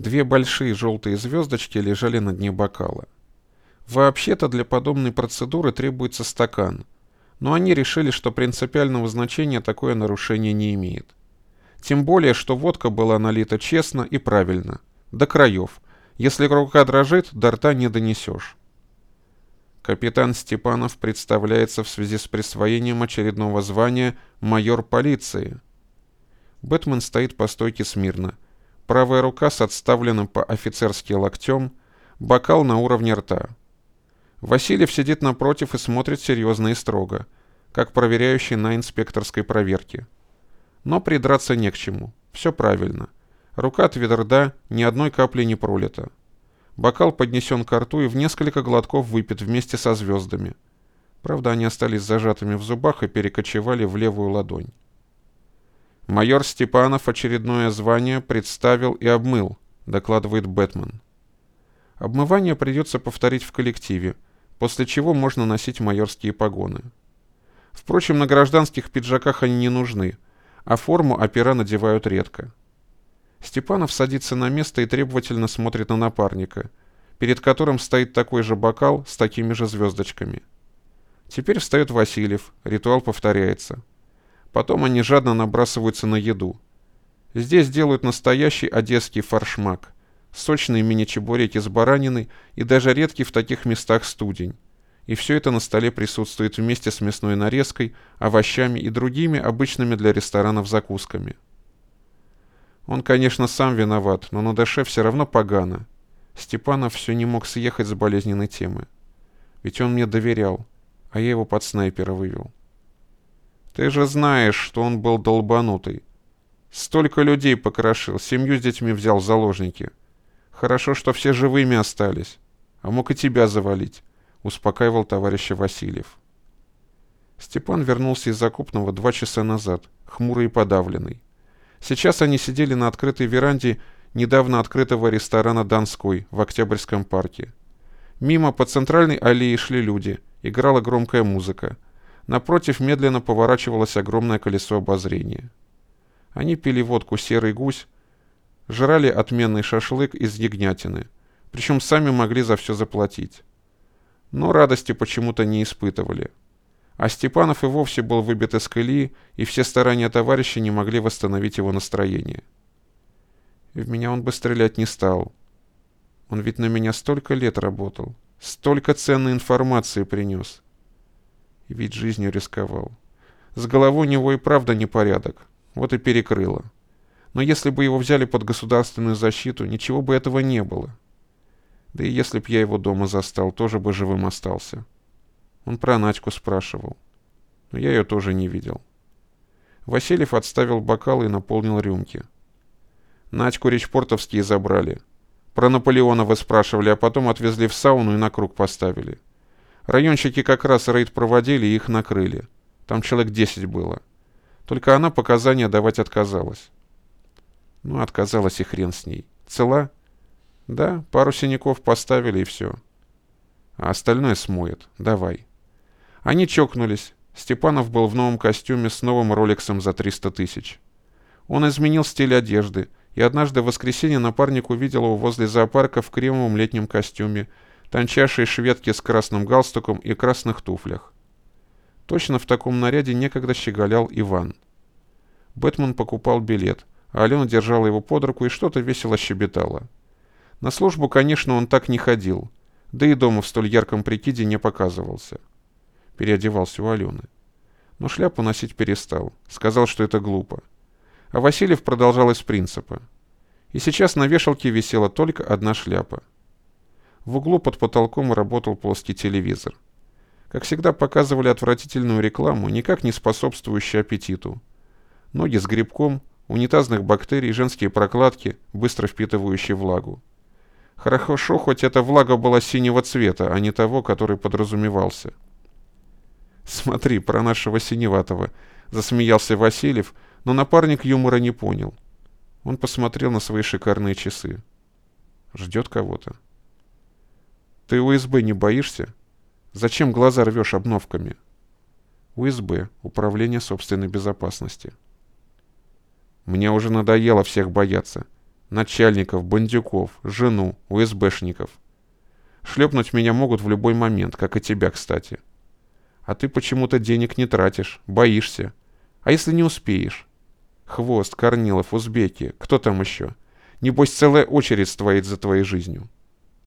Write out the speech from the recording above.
Две большие желтые звездочки лежали на дне бокала. Вообще-то для подобной процедуры требуется стакан, но они решили, что принципиального значения такое нарушение не имеет. Тем более, что водка была налита честно и правильно, до краев. Если рука дрожит, до рта не донесешь. Капитан Степанов представляется в связи с присвоением очередного звания майор полиции. Бэтмен стоит по стойке смирно. Правая рука с отставленным по-офицерски локтем, бокал на уровне рта. Васильев сидит напротив и смотрит серьезно и строго, как проверяющий на инспекторской проверке. Но придраться не к чему. Все правильно. Рука тверда, ни одной капли не пролита. Бокал поднесен к рту и в несколько глотков выпит вместе со звездами. Правда, они остались зажатыми в зубах и перекочевали в левую ладонь. Майор Степанов очередное звание представил и обмыл, докладывает Бэтмен. Обмывание придется повторить в коллективе, после чего можно носить майорские погоны. Впрочем, на гражданских пиджаках они не нужны – а форму опера надевают редко. Степанов садится на место и требовательно смотрит на напарника, перед которым стоит такой же бокал с такими же звездочками. Теперь встает Васильев, ритуал повторяется. Потом они жадно набрасываются на еду. Здесь делают настоящий одесский фаршмак, сочные мини-чебуреки с бараниной и даже редкий в таких местах студень и все это на столе присутствует вместе с мясной нарезкой, овощами и другими обычными для ресторанов закусками. Он, конечно, сам виноват, но на душе все равно погано. Степанов все не мог съехать с болезненной темы. Ведь он мне доверял, а я его под снайпера вывел. Ты же знаешь, что он был долбанутый. Столько людей покрошил, семью с детьми взял в заложники. Хорошо, что все живыми остались. А мог и тебя завалить. — успокаивал товарища Васильев. Степан вернулся из закупного два часа назад, хмурый и подавленный. Сейчас они сидели на открытой веранде недавно открытого ресторана «Донской» в Октябрьском парке. Мимо по центральной аллее шли люди, играла громкая музыка. Напротив медленно поворачивалось огромное колесо обозрения. Они пили водку «Серый гусь», жрали отменный шашлык из ягнятины, причем сами могли за все заплатить но радости почему-то не испытывали. А Степанов и вовсе был выбит из колеи, и все старания товарища не могли восстановить его настроение. В меня он бы стрелять не стал. Он ведь на меня столько лет работал, столько ценной информации принес. Ведь жизнью рисковал. С головой у него и правда непорядок, вот и перекрыло. Но если бы его взяли под государственную защиту, ничего бы этого не было. Да и если б я его дома застал, тоже бы живым остался. Он про Надьку спрашивал. Но я ее тоже не видел. Васильев отставил бокал и наполнил рюмки. Надьку речпортовские забрали. Про Наполеона вы спрашивали, а потом отвезли в сауну и на круг поставили. Районщики как раз рейд проводили и их накрыли. Там человек десять было. Только она показания давать отказалась. Ну, отказалась и хрен с ней. Цела? Да, пару синяков поставили и все. А остальное смоет. Давай. Они чокнулись. Степанов был в новом костюме с новым роликсом за 300 тысяч. Он изменил стиль одежды, и однажды в воскресенье напарник увидел его возле зоопарка в кремовом летнем костюме, тончайшей шведке с красным галстуком и красных туфлях. Точно в таком наряде некогда щеголял Иван. Бэтмен покупал билет, а Алена держала его под руку и что-то весело щебетала. На службу, конечно, он так не ходил, да и дома в столь ярком прикиде не показывался. Переодевался у Алены. Но шляпу носить перестал, сказал, что это глупо. А Васильев продолжал из принципа. И сейчас на вешалке висела только одна шляпа. В углу под потолком работал плоский телевизор. Как всегда показывали отвратительную рекламу, никак не способствующую аппетиту. Ноги с грибком, унитазных бактерий, женские прокладки, быстро впитывающие влагу. Хорошо, хоть эта влага была синего цвета, а не того, который подразумевался. «Смотри, про нашего синеватого», — засмеялся Васильев, но напарник юмора не понял. Он посмотрел на свои шикарные часы. Ждет кого-то. «Ты УСБ не боишься? Зачем глаза рвешь обновками?» УСБ — Управление собственной безопасности. «Мне уже надоело всех бояться. начальников, бандюков, жену, УСБшников. Шлепнуть меня могут в любой момент, как и тебя, кстати. А ты почему-то денег не тратишь, боишься. А если не успеешь? Хвост, Корнилов, узбеки, кто там еще? Небось, целая очередь стоит за твоей жизнью.